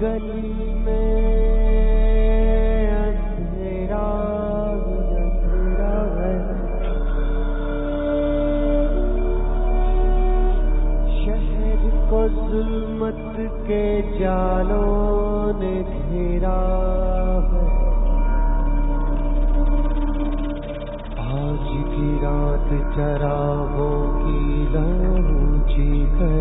गली में अंधेरा शहर को जुल्मत के जालों ने आज की रात की जी है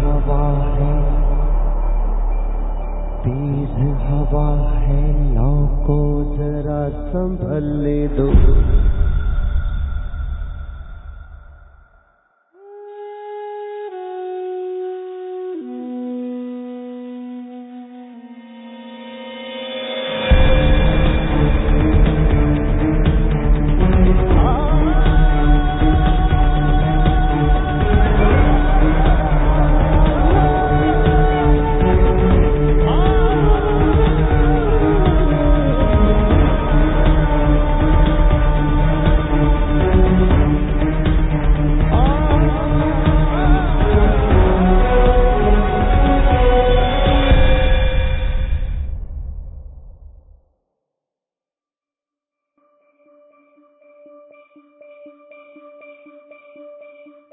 हवा है। तेज हवा है नाव को जरा संभल दो।